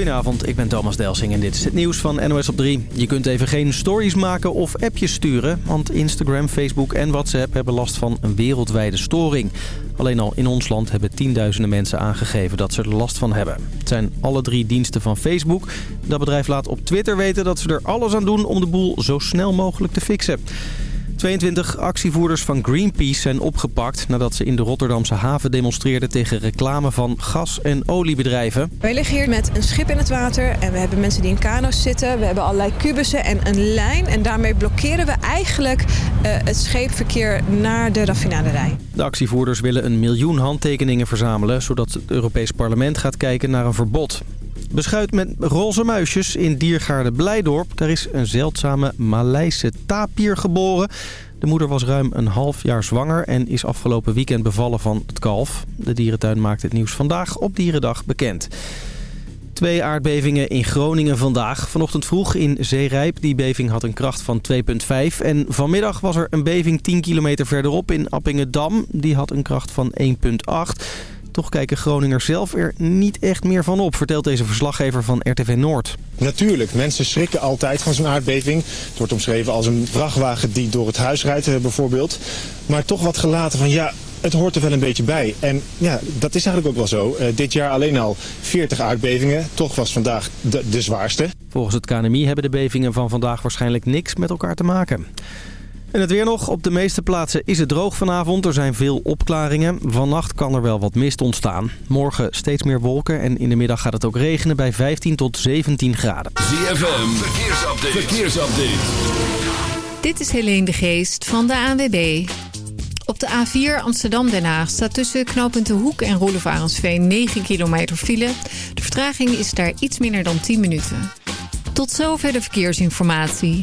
Goedenavond, ik ben Thomas Delsing en dit is het nieuws van NOS op 3. Je kunt even geen stories maken of appjes sturen... want Instagram, Facebook en WhatsApp hebben last van een wereldwijde storing. Alleen al in ons land hebben tienduizenden mensen aangegeven dat ze er last van hebben. Het zijn alle drie diensten van Facebook. Dat bedrijf laat op Twitter weten dat ze er alles aan doen om de boel zo snel mogelijk te fixen. 22 actievoerders van Greenpeace zijn opgepakt nadat ze in de Rotterdamse haven demonstreerden tegen reclame van gas- en oliebedrijven. Wij liggen hier met een schip in het water en we hebben mensen die in kano's zitten. We hebben allerlei kubussen en een lijn en daarmee blokkeren we eigenlijk uh, het scheepverkeer naar de raffinaderij. De actievoerders willen een miljoen handtekeningen verzamelen zodat het Europees Parlement gaat kijken naar een verbod. Beschuit met roze muisjes in diergaarde Blijdorp. Daar is een zeldzame Maleise tapier geboren. De moeder was ruim een half jaar zwanger en is afgelopen weekend bevallen van het kalf. De dierentuin maakt het nieuws vandaag op Dierendag bekend. Twee aardbevingen in Groningen vandaag. Vanochtend vroeg in Zeerijp. Die beving had een kracht van 2,5. En vanmiddag was er een beving 10 kilometer verderop in Appingedam. Die had een kracht van 1,8. Toch kijken Groningers zelf er niet echt meer van op, vertelt deze verslaggever van RTV Noord. Natuurlijk, mensen schrikken altijd van zo'n aardbeving. Het wordt omschreven als een vrachtwagen die door het huis rijdt eh, bijvoorbeeld. Maar toch wat gelaten van ja, het hoort er wel een beetje bij. En ja, dat is eigenlijk ook wel zo. Uh, dit jaar alleen al 40 aardbevingen. Toch was vandaag de, de zwaarste. Volgens het KNMI hebben de bevingen van vandaag waarschijnlijk niks met elkaar te maken. En het weer nog. Op de meeste plaatsen is het droog vanavond. Er zijn veel opklaringen. Vannacht kan er wel wat mist ontstaan. Morgen steeds meer wolken en in de middag gaat het ook regenen bij 15 tot 17 graden. ZFM, verkeersupdate. verkeersupdate. Dit is Helene de Geest van de ANWB. Op de A4 Amsterdam-Den Haag staat tussen knooppunten Hoek en Roelevarensveen 9 kilometer file. De vertraging is daar iets minder dan 10 minuten. Tot zover de verkeersinformatie.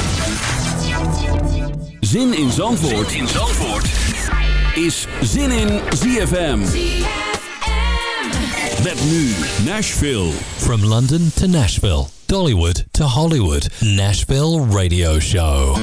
Zin in Zandvoort, zin in Zandvoort. is Zin in ZFM. Met nu Nashville. From London to Nashville, Dollywood to Hollywood, Nashville Radio Show.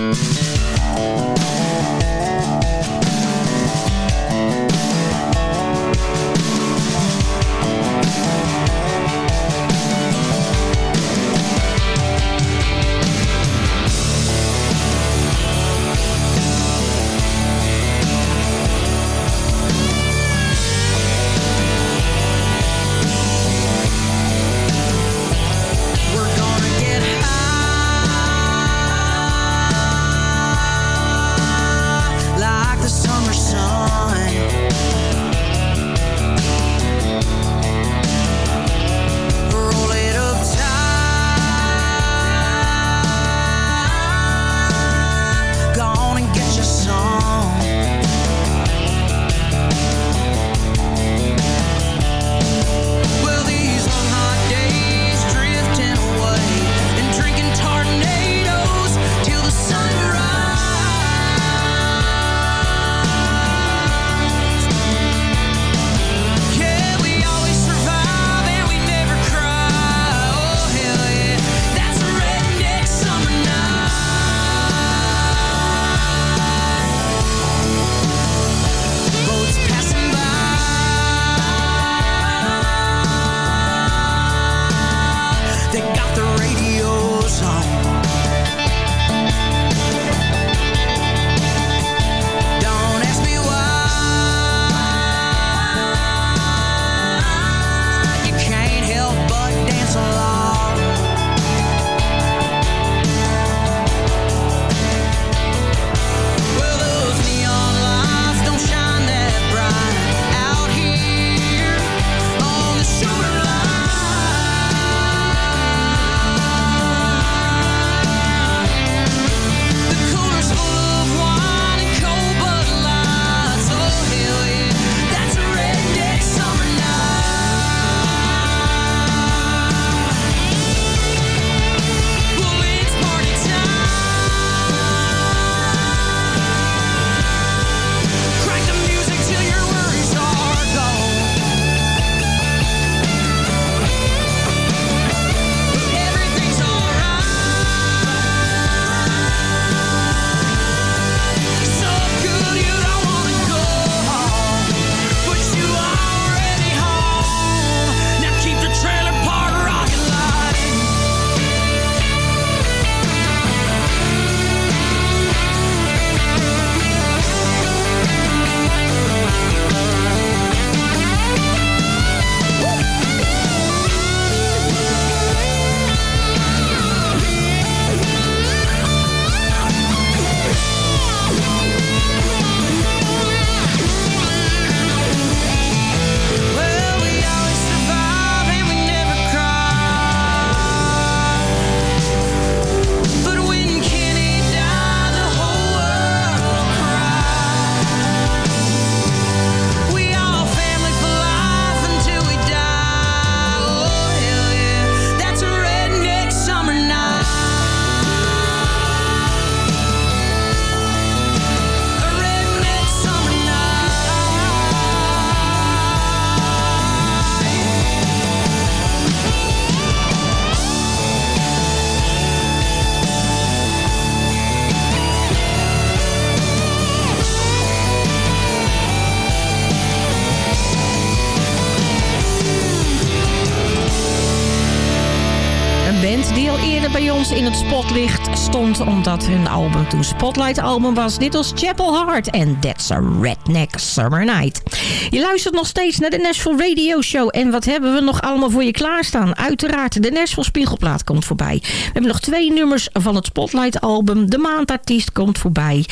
Omdat hun album toen Spotlight album was. Dit was Chapel Heart en That's a Redneck Summer Night. Je luistert nog steeds naar de Nashville Radio Show. En wat hebben we nog allemaal voor je klaarstaan? Uiteraard, de Nashville Spiegelplaat komt voorbij. We hebben nog twee nummers van het Spotlight album. De Maandartiest komt voorbij.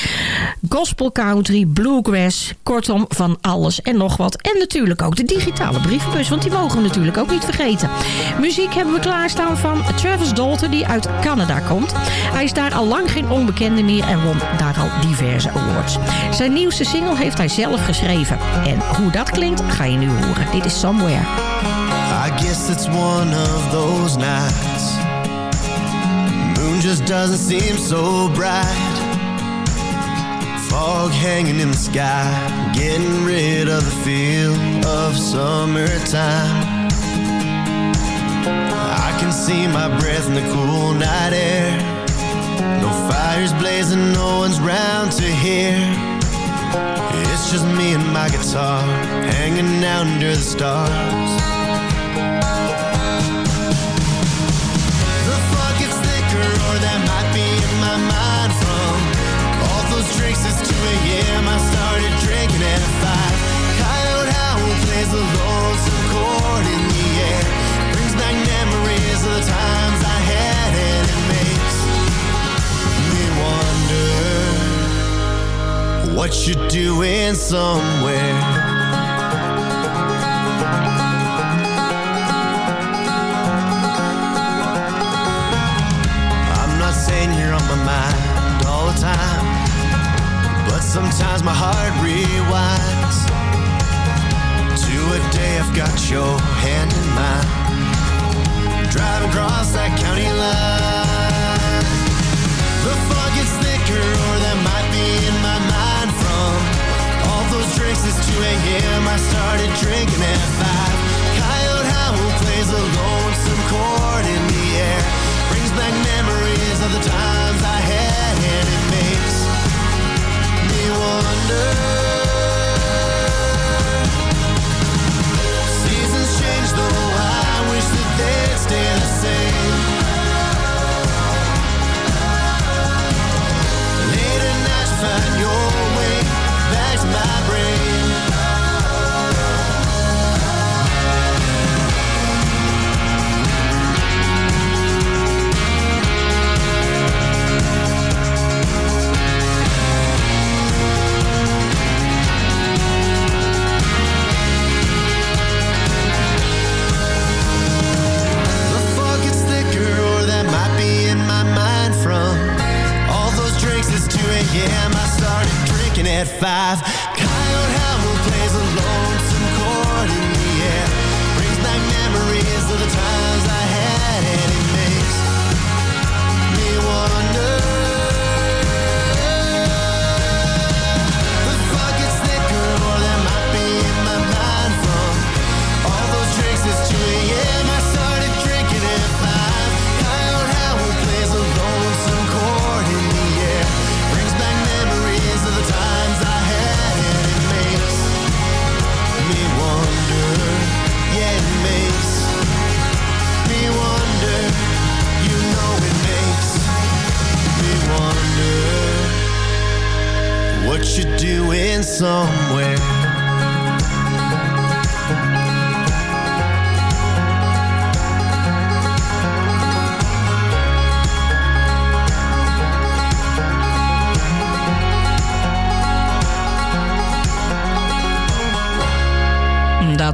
Gospel Country, Bluegrass, kortom van alles en nog wat. En natuurlijk ook de digitale brievenbus, want die mogen we natuurlijk ook niet vergeten. Muziek hebben we klaarstaan van Travis Dalton, die uit Canada komt. Hij is daar al lang geen onbekende meer en won daar al diverse awards. Zijn nieuwste single heeft hij zelf geschreven. En hoe dat klinkt, ga je nu horen. Dit is Somewhere. I guess it's one of those nights. Moon just doesn't seem so bright. Fog hanging in the sky, getting rid of the feel of summertime. I can see my breath in the cool night air. No fires blazing, no one's round to hear. It's just me and my guitar, hanging out under the stars. The fog gets thicker, or that might be in my mind from all those drinks. It's 2 a.m. I started drinking at 5. Coyote Howell plays a lonesome chord in the air. Brings back memories of the times what you're doing somewhere. I'm not saying you're on my mind all the time But sometimes my heart rewinds To a day I've got your hand in mine. Driving across that county line started drinking at 5 Coyote Howell plays a lonesome chord in the air. Brings back memories of the times I had And it makes me wonder. Seasons change though. I wish that they'd stay the same. Late at night find your a.m. I started drinking at 5. Coyote Howell plays a lonesome chord in the air. Brings back memories of the times I had, and it makes me wonder. You're doing somewhere.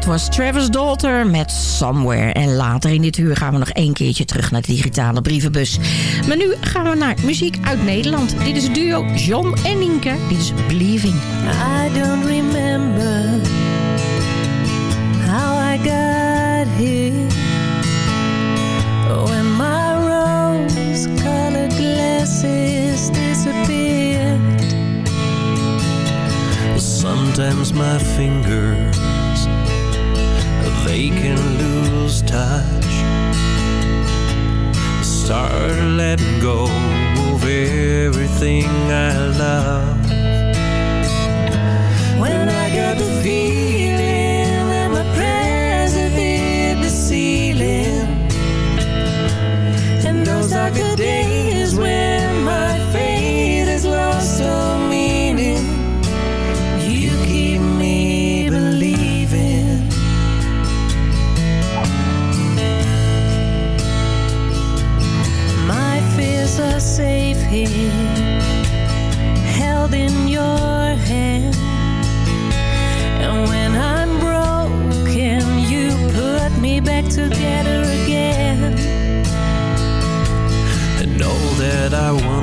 Dat was Travis Dalter met Somewhere. En later in dit uur gaan we nog één keertje terug naar de digitale brievenbus. Maar nu gaan we naar muziek uit Nederland. Dit is het duo John en Nienke. Dit is Believing. I don't remember how I got here when my rose-colored glasses disappeared. Sometimes my fingers they can lose touch. Start letting go of everything I love. When I got the feeling that my prayers have hit the ceiling, and together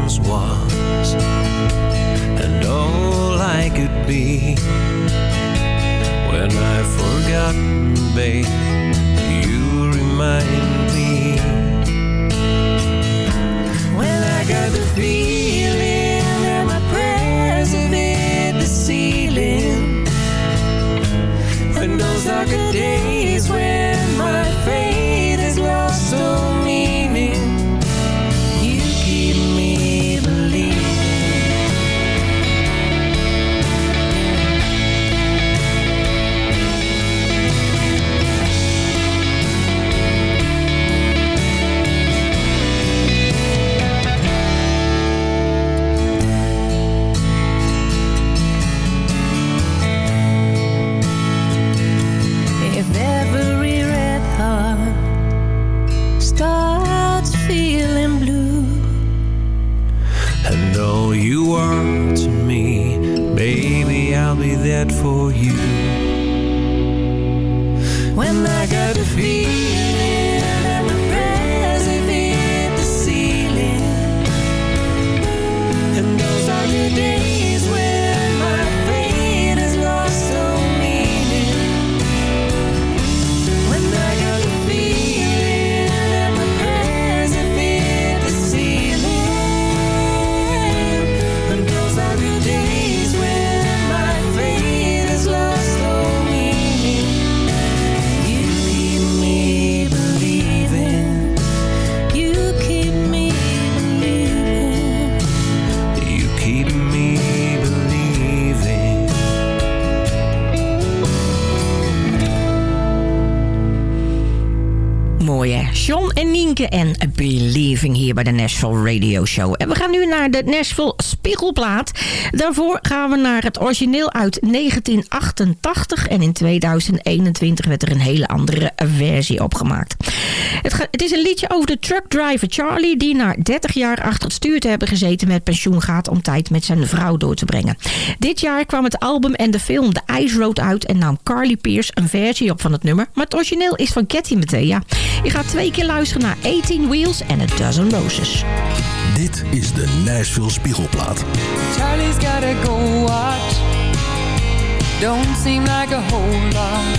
once was, and all I could be. When I've forgotten, babe, you remind me. When I got the feeling bij de Nashville Radio Show. En we gaan nu naar de Nashville Spiegelplaat. Daarvoor gaan we naar het origineel uit 1988. En in 2021 werd er een hele andere versie opgemaakt. Het, het is een liedje over de truckdriver Charlie... die na 30 jaar achter het stuur te hebben gezeten met pensioen gaat... om tijd met zijn vrouw door te brengen. Dit jaar kwam het album en de film The Ice Road uit... en nam Carly Pierce een versie op van het nummer. Maar het origineel is van Cathy Mattea. Je gaat twee keer luisteren naar 18 Wheels en A Dozen Roses. Dit is de Nashville Spiegelplaat. Charlie's gotta go watch. Don't seem like a whole lot.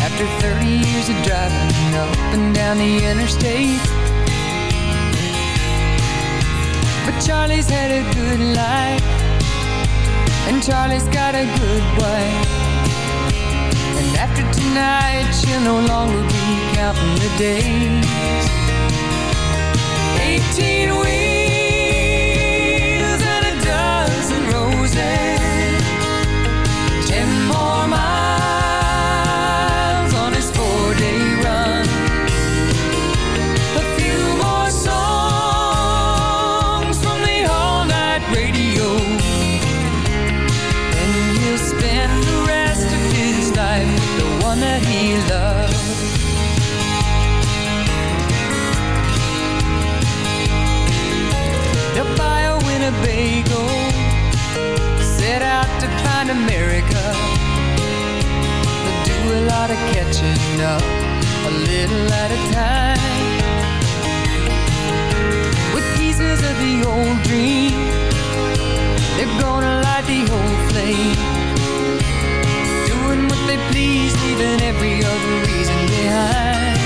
After 30 years of driving up and down the interstate. But Charlie's had a good life. And Charlie's got a good wife. And after tonight, she'll no longer be counting the days. 18 weeks. Lot of catching up, a little at a time. With pieces of the old dream, they're gonna light the old flame. Doing what they please, leaving every other reason behind.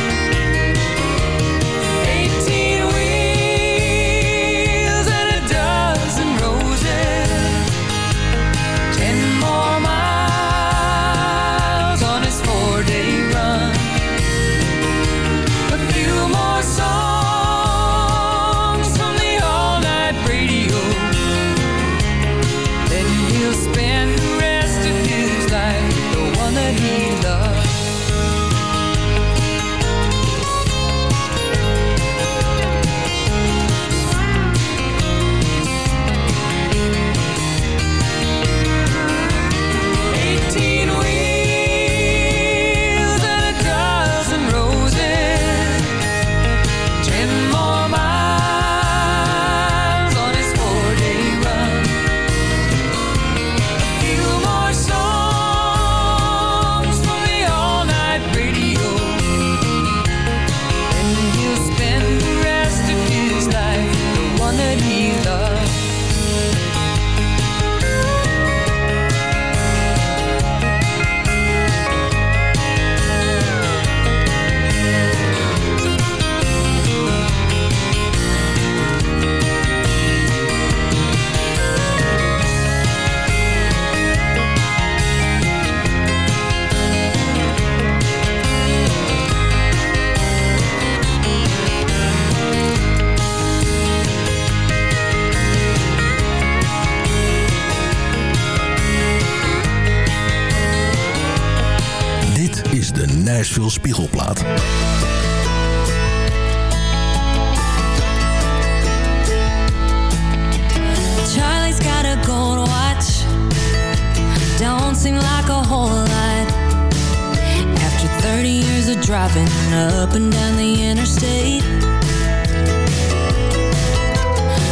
driving up and down the interstate.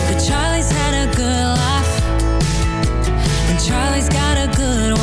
But Charlie's had a good life And Charlie's got a good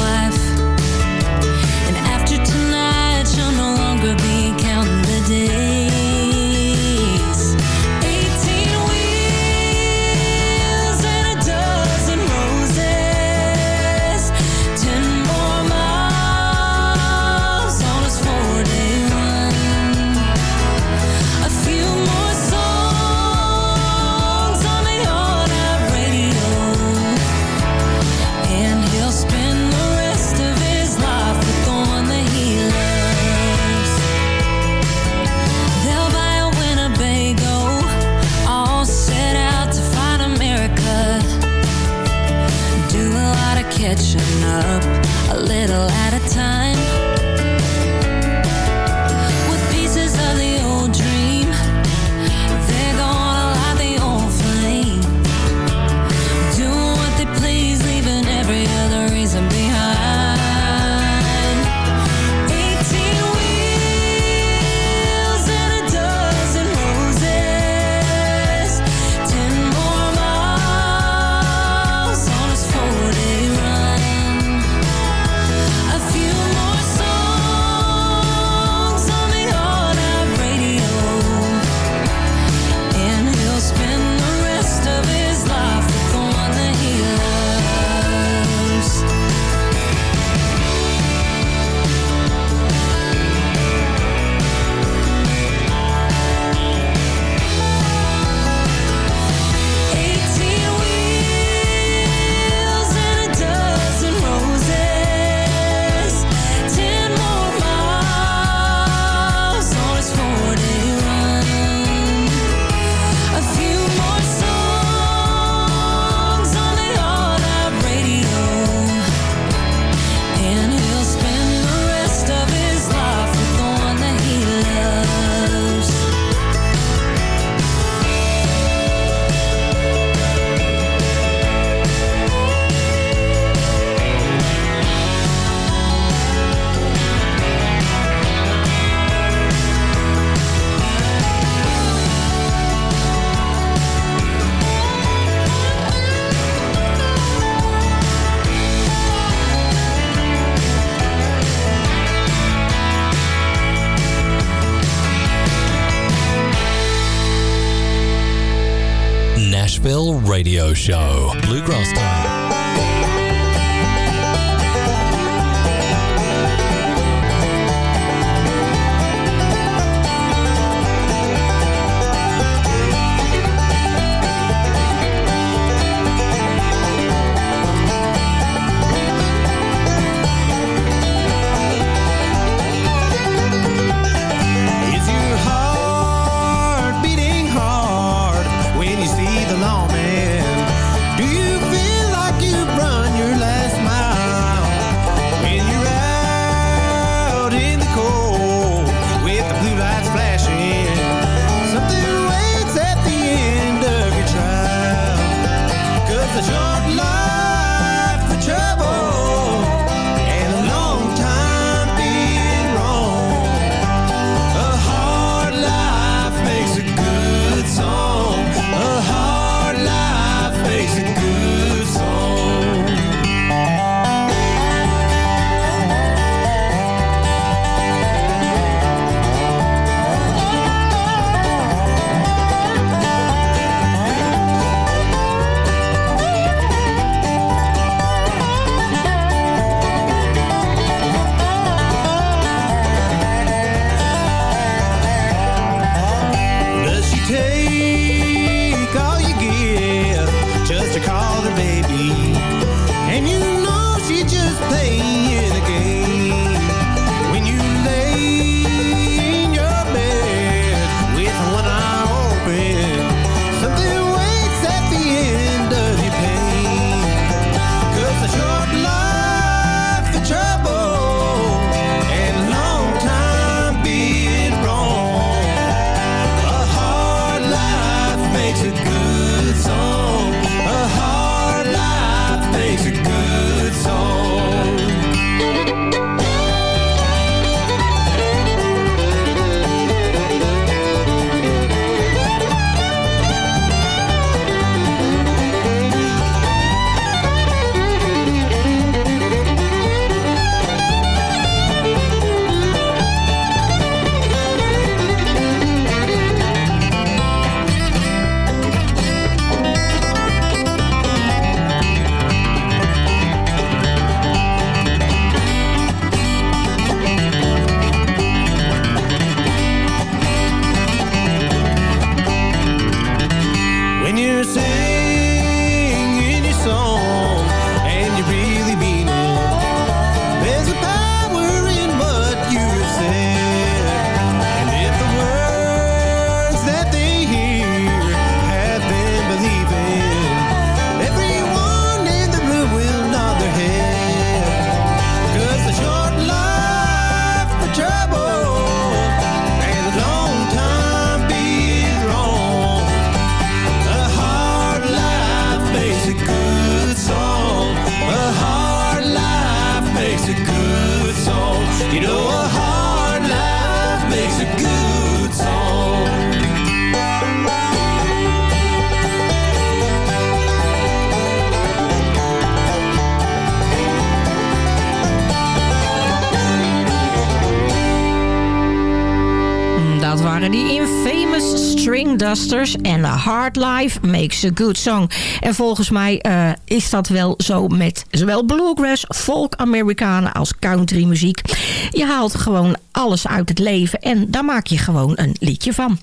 En A Hard Life Makes a Good Song. En volgens mij eh, is dat wel zo met zowel bluegrass, folk Amerikanen als country muziek. Je haalt gewoon alles uit het leven en daar maak je gewoon een liedje van.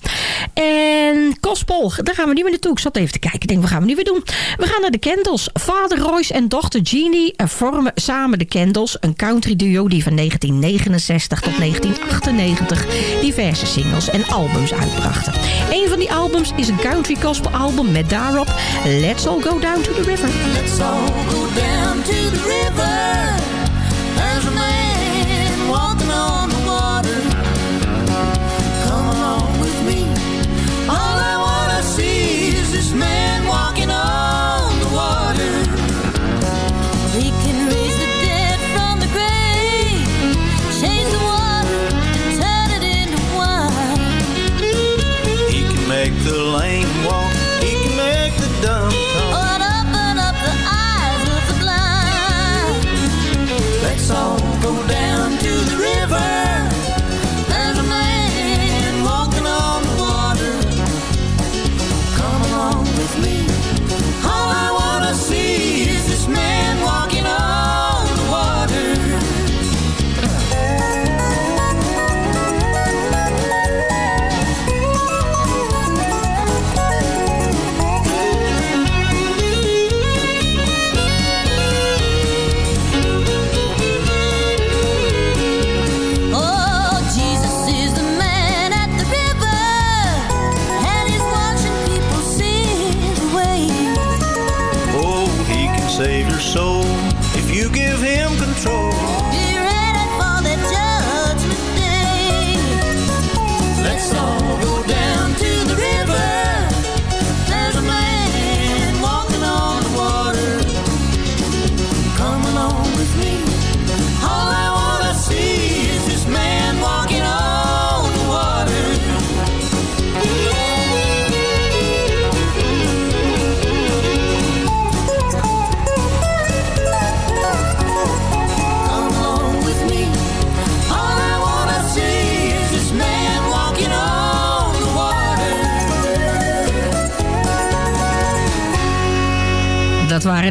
En gospel, daar gaan we nu weer naartoe. Ik zat even te kijken, ik denk, wat gaan we nu weer doen? We gaan naar de Candles. Vader Royce en dochter Jeannie eh, vormen samen de Candles, een country duo die van 1969 tot 1998 diverse singles en albums uitbrachten. Een van die albums is een country gospel album met daarop Let's All Go Down to the River. Let's all go down to the river. the lane.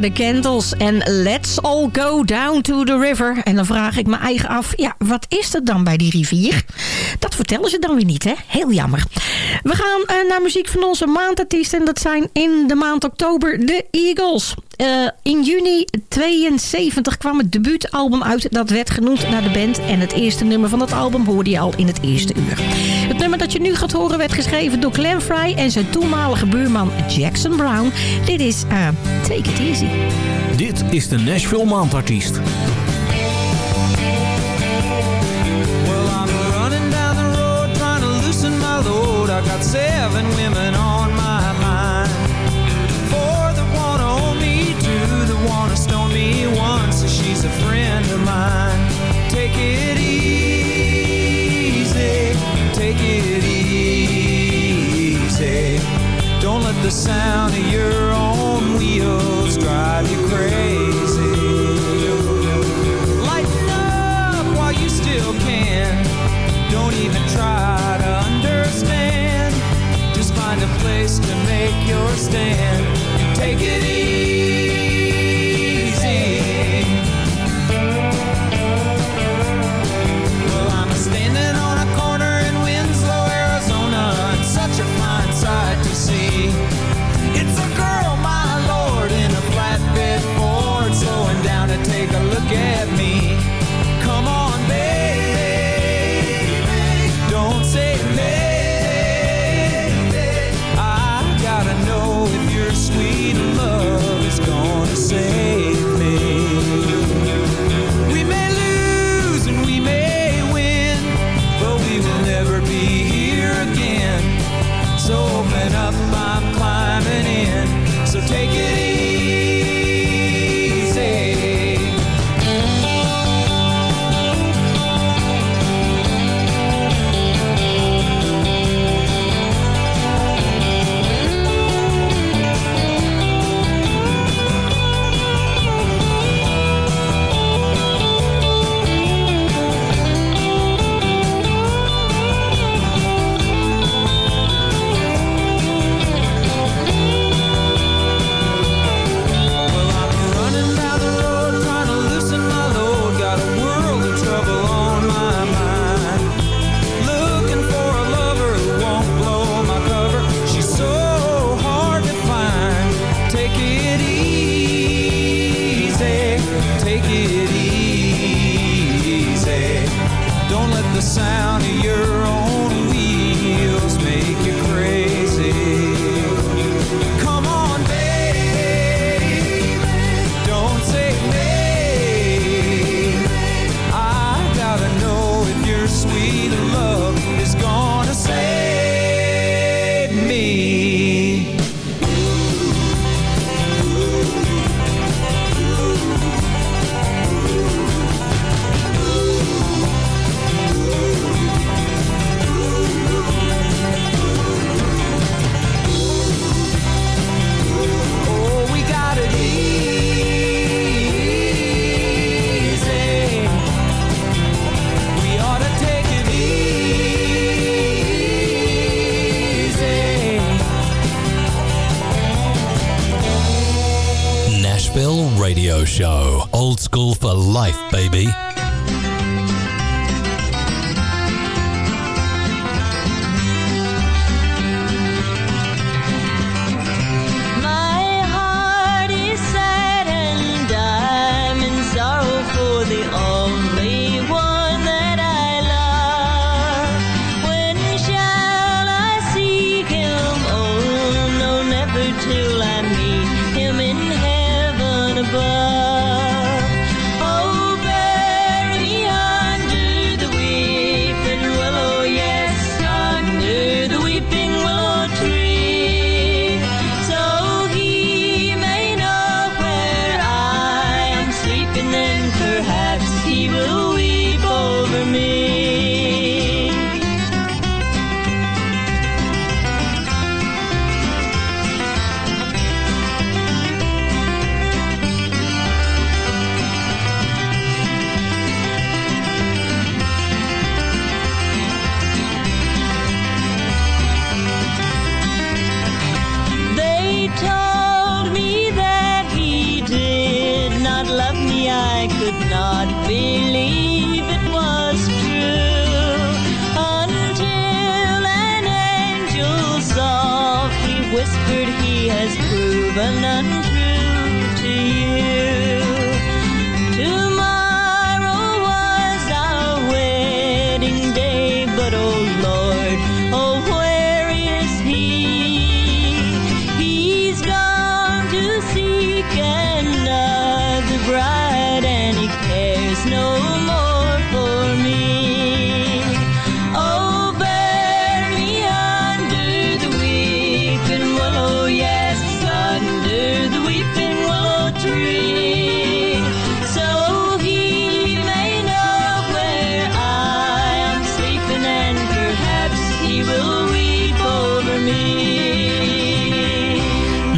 De Candles en All Go Down to the River. En dan vraag ik me eigen af, ja, wat is er dan bij die rivier? Dat vertellen ze dan weer niet, hè? Heel jammer. We gaan eh, naar muziek van onze maandartiest en dat zijn in de maand oktober de Eagles. Eh, in juni 72 kwam het debuutalbum uit. Dat werd genoemd naar de band. En het eerste nummer van dat album hoorde je al in het eerste uur. Het nummer dat je nu gaat horen werd geschreven door Glenn Fry... en zijn toenmalige buurman Jackson Brown. Dit is eh, Take It Easy. Dit is de Nashville Maandartiest. Well, I'm running down the road trying to loosen my load. I got seven women on my mind. Four that wanna own me, two that wanna stone me, one says she's a friend of mine. Take it easy, take it easy. Don't let the sound of your own wheels drive you crazy. Lighten up while you still can. Don't even try to understand. Just find a place to make your stand. Take it easy.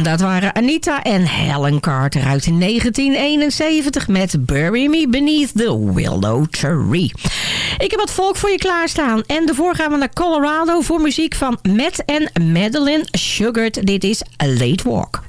Dat waren Anita en Helen Carter uit 1971 met Bury Me Beneath the Willow Tree. Ik heb wat volk voor je klaarstaan. En daarvoor gaan we naar Colorado voor muziek van Matt en Madeline Sugart. Dit is A Late Walk.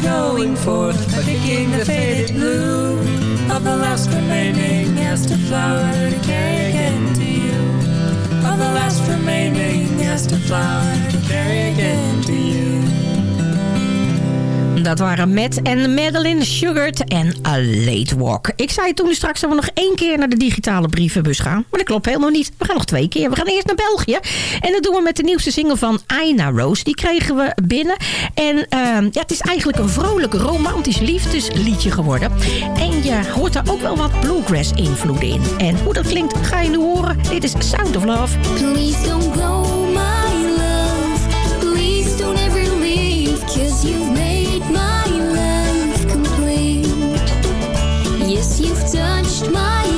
From going forth, by picking the faded blue of the last remaining aster flower to carry again to you. Of the last remaining aster flower to carry again. Dat waren Matt en Madeline Sugart en A Late Walk. Ik zei toen straks dat we nog één keer naar de digitale brievenbus gaan. Maar dat klopt helemaal niet. We gaan nog twee keer. We gaan eerst naar België. En dat doen we met de nieuwste single van Aina Rose. Die kregen we binnen. En ehm, ja, het is eigenlijk een vrolijk, romantisch liefdesliedje geworden. En je hoort daar ook wel wat bluegrass invloeden in. En hoe dat klinkt ga je nu horen. Dit is Sound of Love. Please don't go, pushed my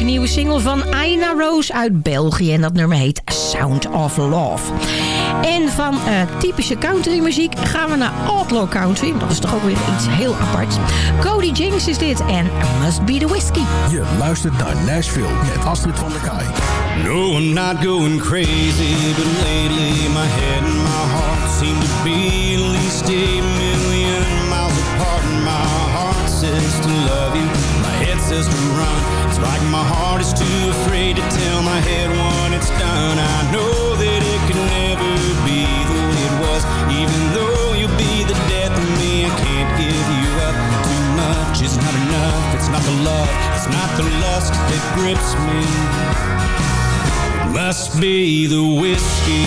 leuke nieuwe single van Aina Rose uit België. En dat nummer heet Sound of Love. En van eh, typische countrymuziek gaan we naar outlaw country. Dat is toch ook weer iets heel aparts. Cody Jinks is dit en Must Be The Whiskey. Je luistert naar Nashville met Astrid van der Kaai. No, I'm not going crazy, but lately my head and my heart seem to be at least a million miles apart. And my heart says to love you, my head says to like my heart is too afraid to tell my head when it's done. I know that it could never be the way it was, even though you'll be the death of me. I can't give you up. Too much is not enough. It's not the love, it's not the lust that grips me. Must be the whiskey.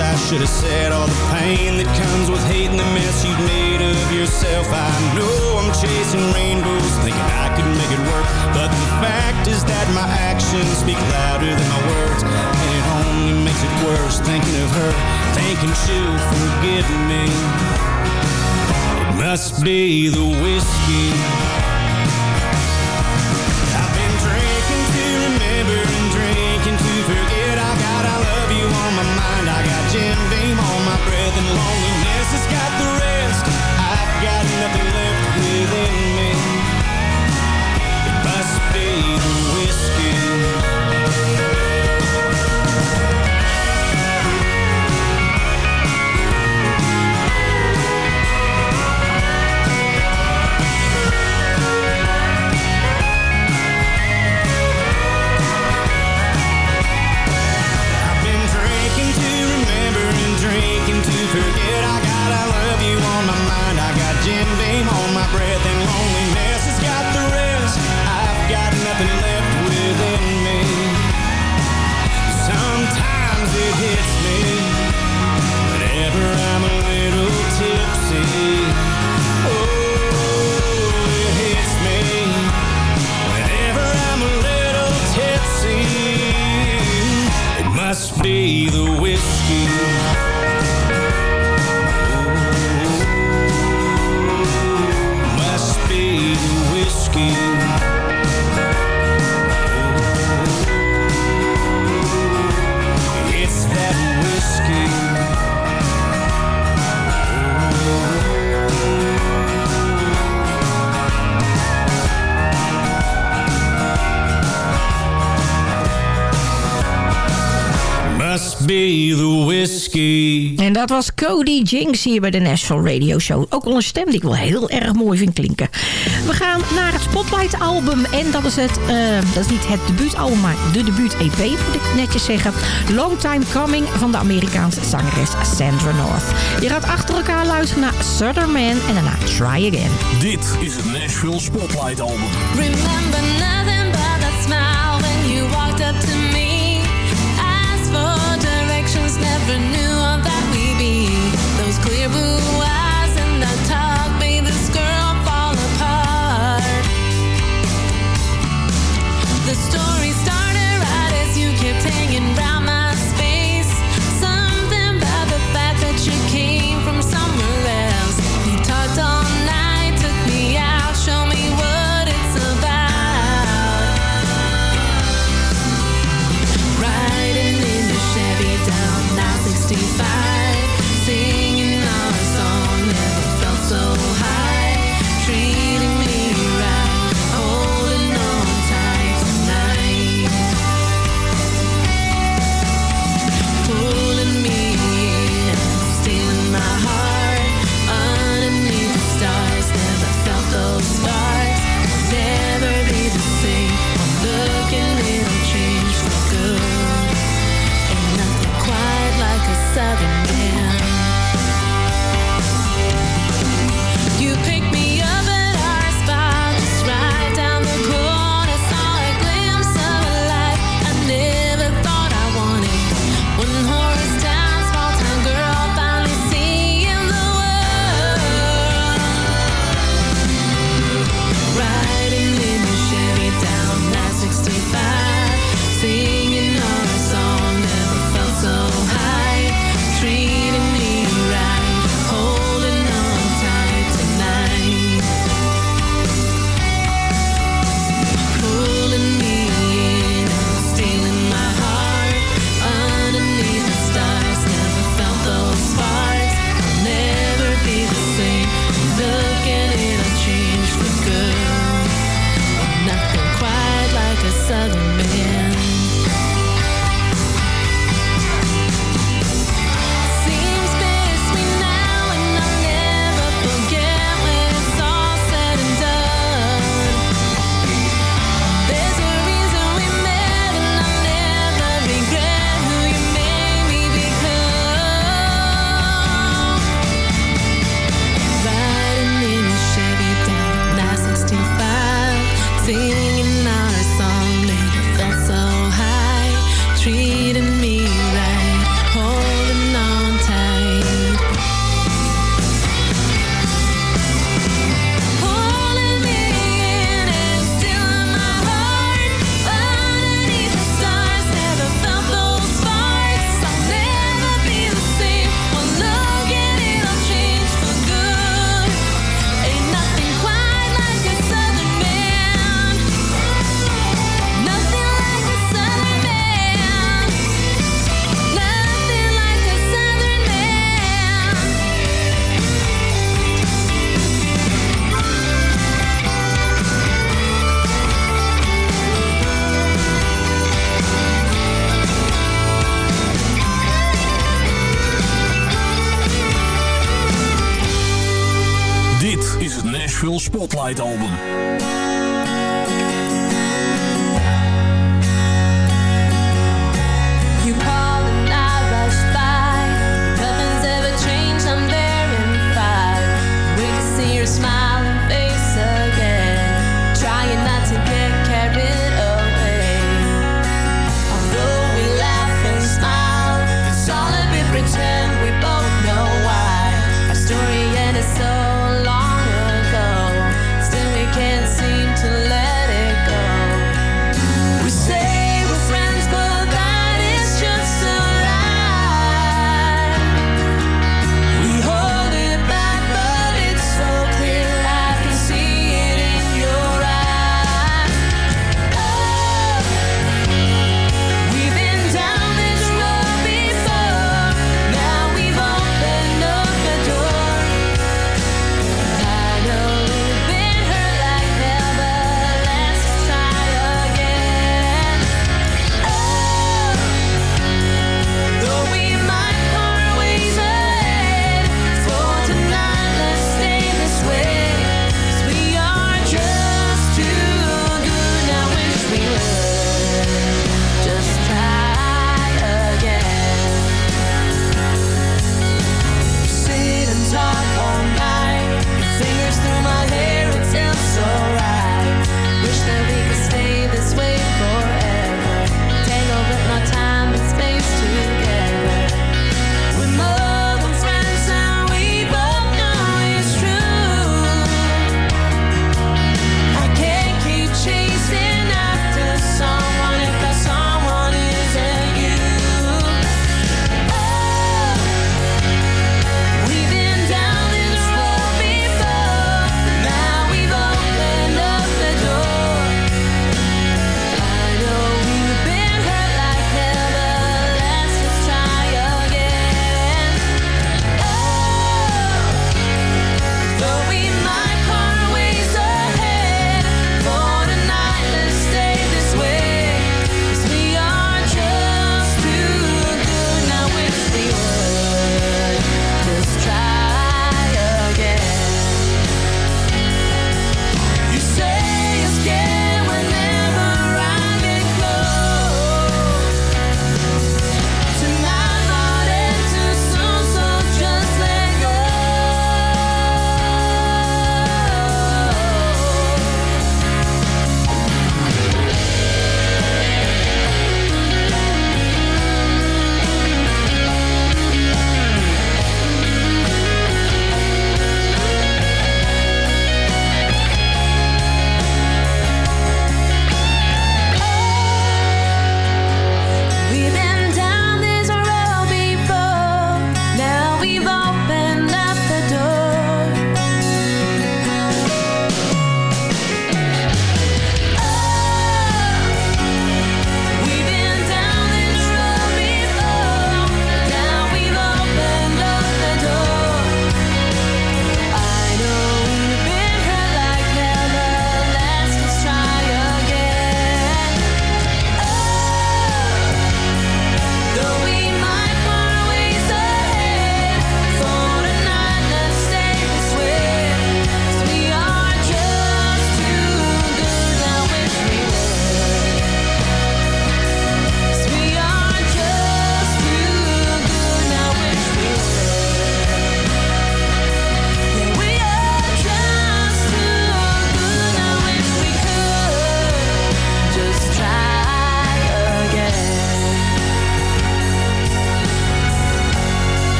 I should have said, all the pain that comes with hating the mess you've made of yourself. I know I'm chasing rainbows, thinking I could make it work, but the fact is that my actions speak louder than my words, and it only makes it worse thinking of her, thinking she'll forgive me. Must be the whiskey. breath and loneliness has got the rest. I've got nothing left within me. Sometimes it hits me whenever I'm a little tipsy. Oh, it hits me whenever I'm a little tipsy. It must be the wish be the whiskey. En dat was Cody Jinks hier bij de Nashville Radio Show. Ook al een stem die ik wel heel erg mooi vind klinken. We gaan naar het Spotlight album. En dat is het, eh, dat is niet het debuutalbum, maar de debuut EP moet ik netjes zeggen. Long Time Coming van de Amerikaanse zangeres Sandra North. Je gaat achter elkaar luisteren naar Southern Man en daarna Try Again. Dit is het Nashville Spotlight album. Remember nothing never knew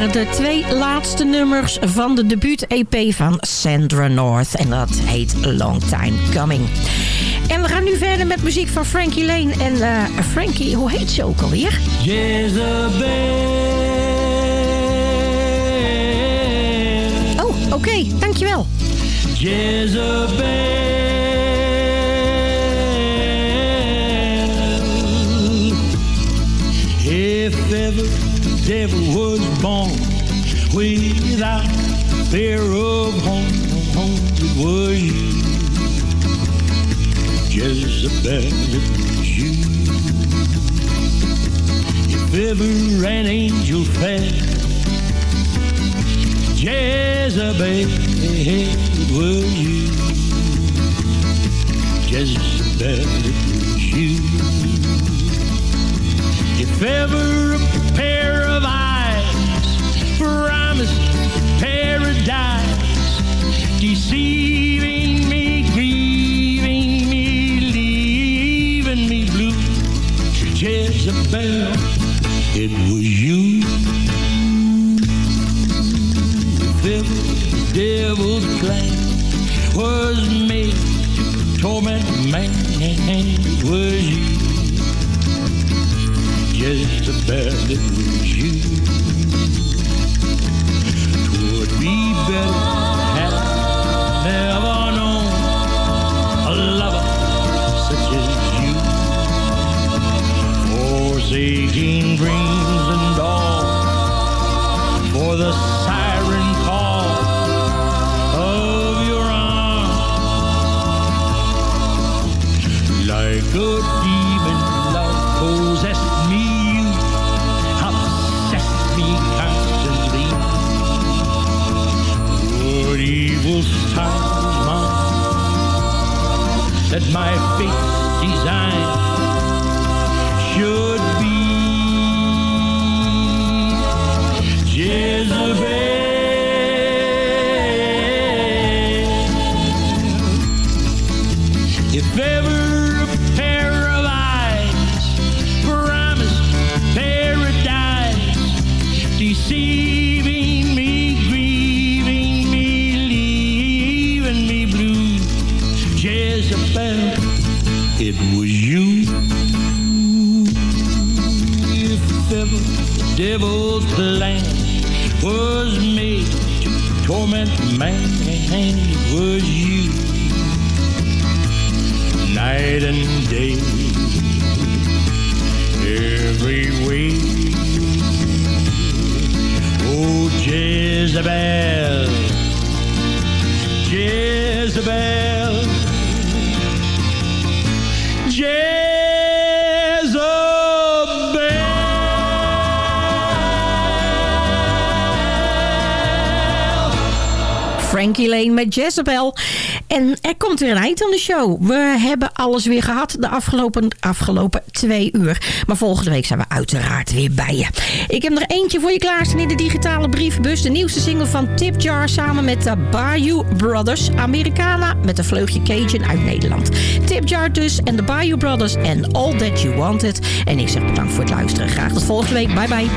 waren de twee laatste nummers van de debuut-EP van Sandra North. En dat heet Long Time Coming. En we gaan nu verder met muziek van Frankie Lane. En eh, Frankie, hoe heet ze ook alweer? Oh, oké, dankjewel. Jezebel. If ever devil was born without fear of home, home it was you. Jezebel, it was you. If ever an angel fell, Jezebel, it was you. Jezebel, it was you. If ever a pair of eyes promised paradise, deceiving me, grieving me, leaving me blue, Jezebel, it was you. The devil's plan was made to torment man, it was you. Jezebel, it was you. Twould be better Frankie Lane met Jezebel. En er komt weer een eind aan de show. We hebben alles weer gehad de afgelopen, afgelopen twee uur. Maar volgende week zijn we uiteraard weer bij je. Ik heb er eentje voor je klaarstaan in de digitale brievenbus. De nieuwste single van Tip Jar samen met de Bayou Brothers. Americana met een vleugje Cajun uit Nederland. Tip Jar dus en de Bayou Brothers en All That You Wanted. En ik zeg bedankt voor het luisteren. Graag tot volgende week. Bye bye.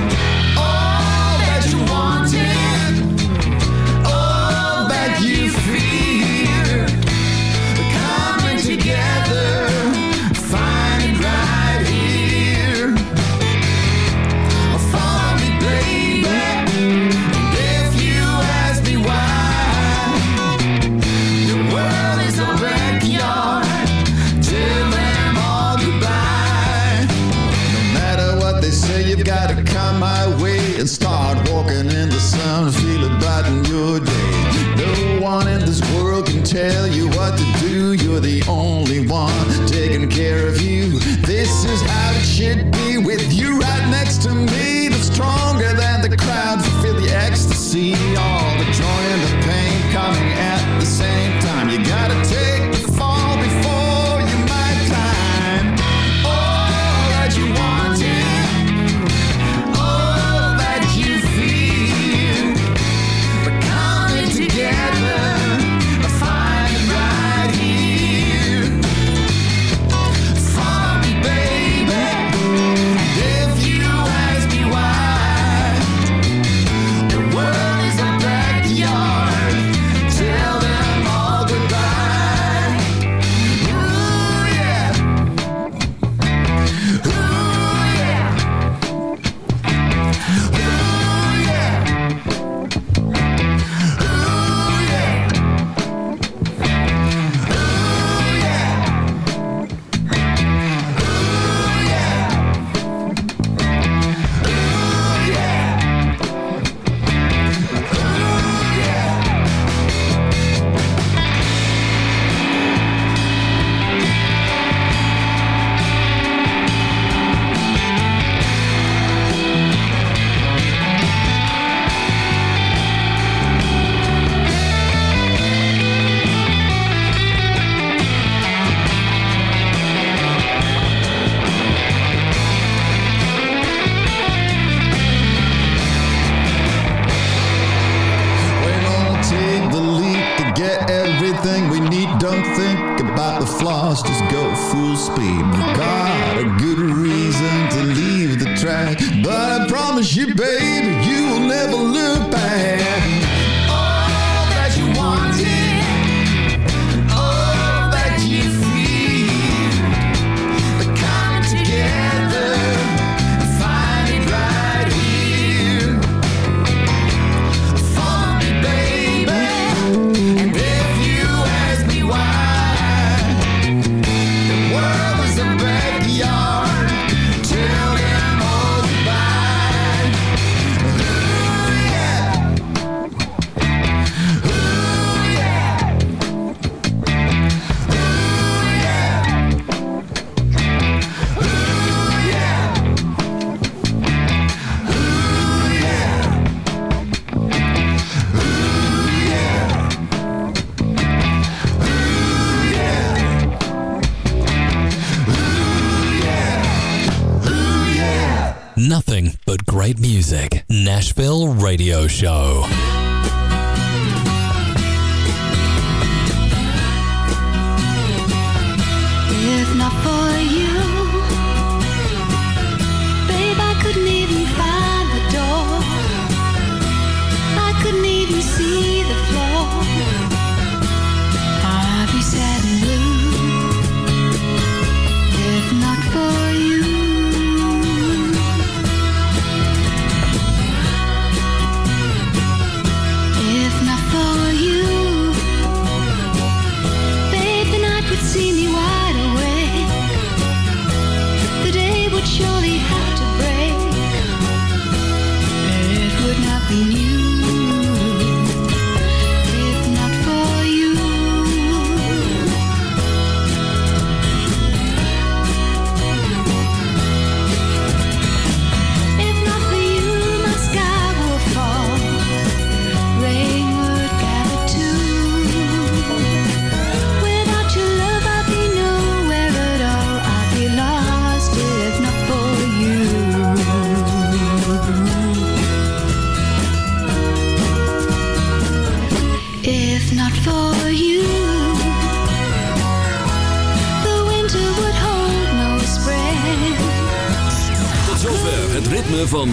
Tell you what to do. You're the only one taking care of you. This is how it should be with you right next to me. The stronger than the crowd, feel the ecstasy, all great music. Nashville Radio Show.